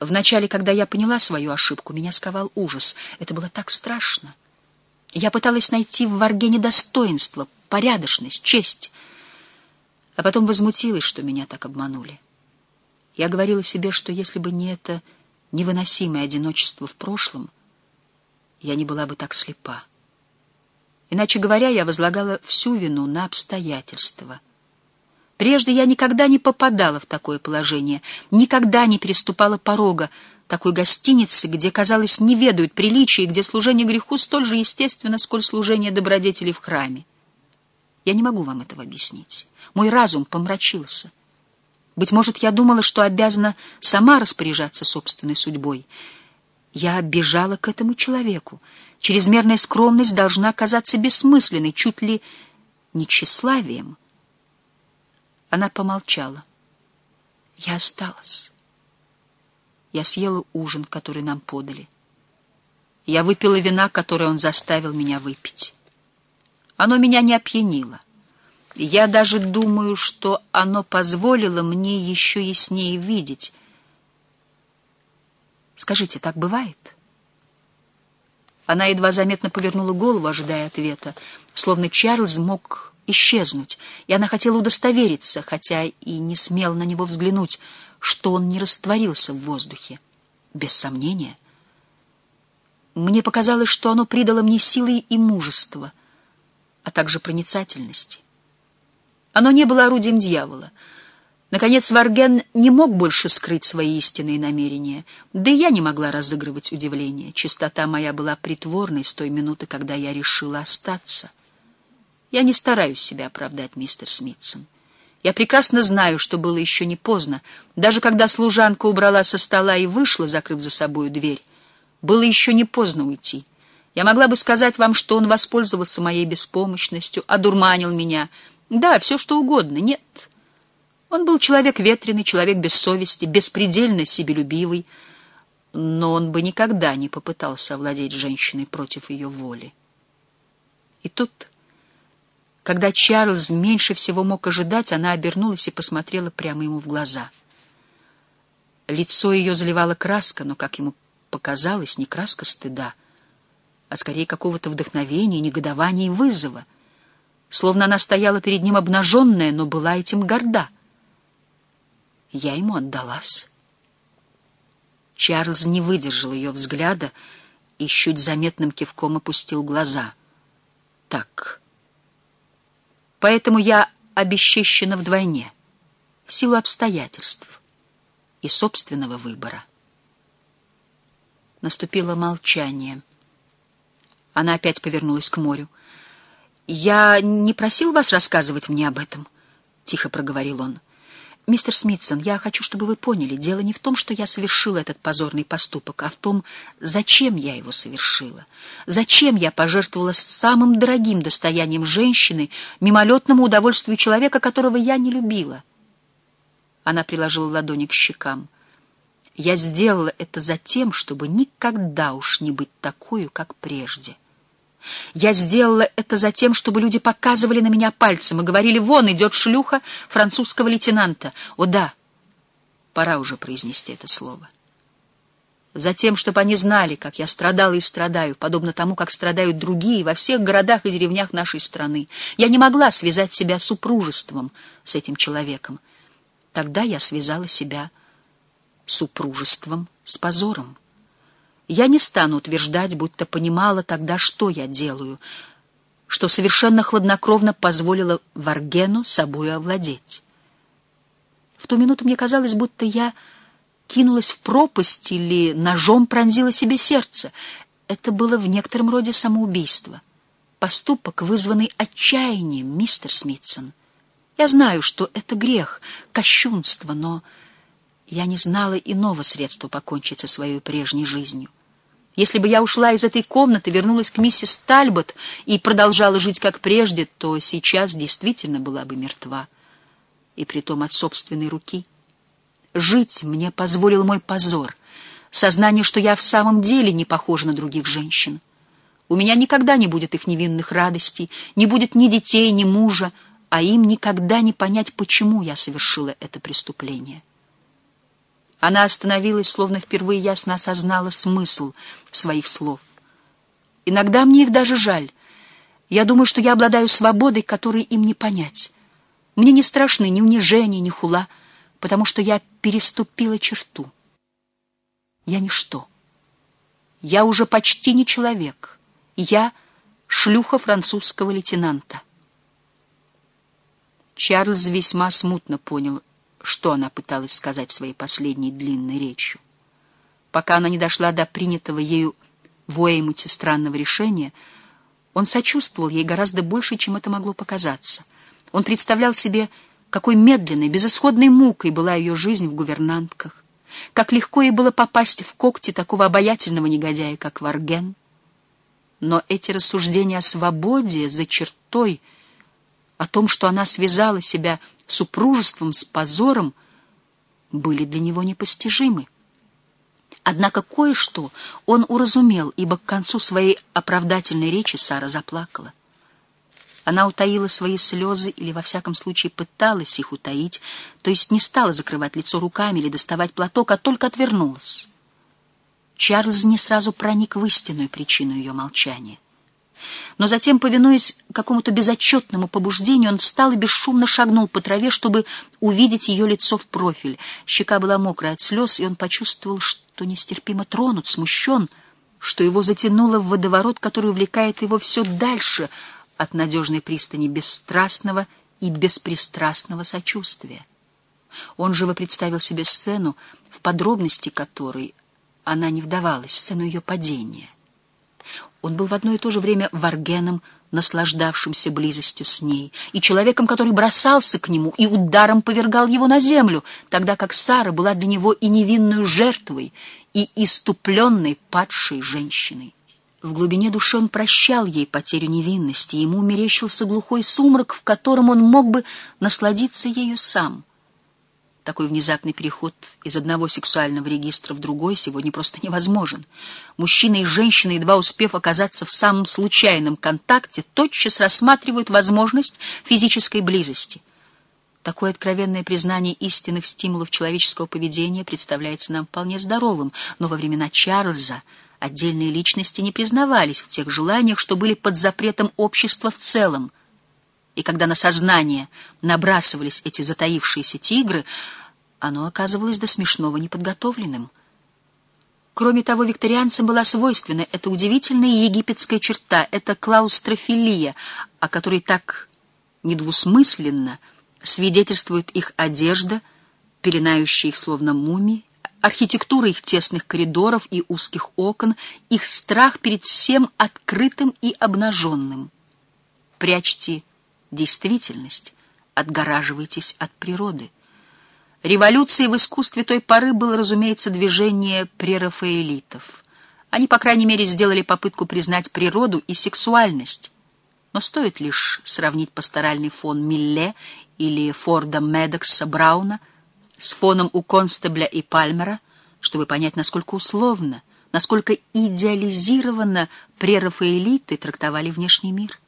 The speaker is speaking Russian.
Вначале, когда я поняла свою ошибку, меня сковал ужас. Это было так страшно. Я пыталась найти в Варгене достоинство, порядочность, честь, а потом возмутилась, что меня так обманули. Я говорила себе, что если бы не это невыносимое одиночество в прошлом, я не была бы так слепа. Иначе говоря, я возлагала всю вину на обстоятельства. Прежде я никогда не попадала в такое положение, никогда не переступала порога такой гостиницы, где, казалось, не ведают приличия, и где служение греху столь же естественно, сколь служение добродетели в храме. Я не могу вам этого объяснить. Мой разум помрачился. Быть может, я думала, что обязана сама распоряжаться собственной судьбой. Я бежала к этому человеку. Чрезмерная скромность должна казаться бессмысленной, чуть ли не тщеславием. Она помолчала. Я осталась. Я съела ужин, который нам подали. Я выпила вина, которое он заставил меня выпить. Оно меня не опьянило. Я даже думаю, что оно позволило мне еще яснее видеть. Скажите, так бывает? Она едва заметно повернула голову, ожидая ответа, словно Чарльз мог исчезнуть, и она хотела удостовериться, хотя и не смела на него взглянуть, что он не растворился в воздухе. Без сомнения. Мне показалось, что оно придало мне силы и мужество, а также проницательности. Оно не было орудием дьявола. Наконец, Варген не мог больше скрыть свои истинные намерения, да и я не могла разыгрывать удивление. Чистота моя была притворной с той минуты, когда я решила остаться. Я не стараюсь себя оправдать, мистер Смитсон. Я прекрасно знаю, что было еще не поздно. Даже когда служанка убрала со стола и вышла, закрыв за собою дверь, было еще не поздно уйти. Я могла бы сказать вам, что он воспользовался моей беспомощностью, одурманил меня. Да, все что угодно. Нет. Он был человек ветреный, человек без совести, беспредельно себелюбивый, но он бы никогда не попытался овладеть женщиной против ее воли. И тут... Когда Чарльз меньше всего мог ожидать, она обернулась и посмотрела прямо ему в глаза. Лицо ее заливала краска, но, как ему показалось, не краска стыда, а скорее какого-то вдохновения, негодования и вызова, словно она стояла перед ним обнаженная, но была этим горда. Я ему отдалась. Чарльз не выдержал ее взгляда и чуть заметным кивком опустил глаза. Так... Поэтому я обесчещена вдвойне, в силу обстоятельств и собственного выбора. Наступило молчание. Она опять повернулась к морю. «Я не просил вас рассказывать мне об этом», — тихо проговорил он. «Мистер Смитсон, я хочу, чтобы вы поняли, дело не в том, что я совершила этот позорный поступок, а в том, зачем я его совершила. Зачем я пожертвовала самым дорогим достоянием женщины, мимолетному удовольствию человека, которого я не любила?» Она приложила ладони к щекам. «Я сделала это за тем, чтобы никогда уж не быть такой, как прежде». Я сделала это за тем, чтобы люди показывали на меня пальцем и говорили, вон идет шлюха французского лейтенанта. О да, пора уже произнести это слово. Затем, чтобы они знали, как я страдала и страдаю, подобно тому, как страдают другие во всех городах и деревнях нашей страны. Я не могла связать себя супружеством с этим человеком. Тогда я связала себя супружеством с позором. Я не стану утверждать, будто понимала тогда, что я делаю, что совершенно хладнокровно позволила Варгену собою овладеть. В ту минуту мне казалось, будто я кинулась в пропасть или ножом пронзила себе сердце. Это было в некотором роде самоубийство. Поступок, вызванный отчаянием, мистер Смитсон. Я знаю, что это грех, кощунство, но я не знала иного средства покончить со своей прежней жизнью. Если бы я ушла из этой комнаты, вернулась к миссис Тальбот и продолжала жить как прежде, то сейчас действительно была бы мертва. И притом от собственной руки. Жить мне позволил мой позор, сознание, что я в самом деле не похожа на других женщин. У меня никогда не будет их невинных радостей, не будет ни детей, ни мужа, а им никогда не понять, почему я совершила это преступление. Она остановилась, словно впервые ясно осознала смысл своих слов. Иногда мне их даже жаль. Я думаю, что я обладаю свободой, которой им не понять. Мне не страшны ни унижения, ни хула, потому что я переступила черту. Я ничто. Я уже почти не человек. Я шлюха французского лейтенанта. Чарльз весьма смутно понял, что она пыталась сказать своей последней длинной речью. Пока она не дошла до принятого ею в Уэймуте странного решения, он сочувствовал ей гораздо больше, чем это могло показаться. Он представлял себе, какой медленной, безысходной мукой была ее жизнь в гувернантках, как легко ей было попасть в когти такого обаятельного негодяя, как Варген. Но эти рассуждения о свободе за чертой, о том, что она связала себя супружеством с позором, были для него непостижимы. Однако кое-что он уразумел, ибо к концу своей оправдательной речи Сара заплакала. Она утаила свои слезы или, во всяком случае, пыталась их утаить, то есть не стала закрывать лицо руками или доставать платок, а только отвернулась. Чарльз не сразу проник в истинную причину ее молчания. Но затем, повинуясь какому-то безотчетному побуждению, он встал и бесшумно шагнул по траве, чтобы увидеть ее лицо в профиль. Щека была мокрая от слез, и он почувствовал, что нестерпимо тронут, смущен, что его затянуло в водоворот, который увлекает его все дальше от надежной пристани бесстрастного и беспристрастного сочувствия. Он живо представил себе сцену, в подробности которой она не вдавалась, сцену ее падения. Он был в одно и то же время варгеном, наслаждавшимся близостью с ней, и человеком, который бросался к нему и ударом повергал его на землю, тогда как Сара была для него и невинной жертвой, и иступленной падшей женщиной. В глубине души он прощал ей потерю невинности, ему мерещился глухой сумрак, в котором он мог бы насладиться ею сам — такой внезапный переход из одного сексуального регистра в другой сегодня просто невозможен. Мужчина и женщина, едва успев оказаться в самом случайном контакте, тотчас рассматривают возможность физической близости. Такое откровенное признание истинных стимулов человеческого поведения представляется нам вполне здоровым, но во времена Чарльза отдельные личности не признавались в тех желаниях, что были под запретом общества в целом. И когда на сознание набрасывались эти затаившиеся тигры, оно оказывалось до смешного неподготовленным. Кроме того, викторианцам была свойственна эта удивительная египетская черта, эта клаустрофилия, о которой так недвусмысленно свидетельствует их одежда, пеленающая их словно мумии, архитектура их тесных коридоров и узких окон, их страх перед всем открытым и обнаженным. Прячьте действительность, отгораживайтесь от природы. Революцией в искусстве той поры было, разумеется, движение прерафаэлитов. Они, по крайней мере, сделали попытку признать природу и сексуальность. Но стоит лишь сравнить пасторальный фон Милле или Форда Медокса Брауна с фоном у Констебля и Пальмера, чтобы понять, насколько условно, насколько идеализированно прерафаэлиты трактовали внешний мир.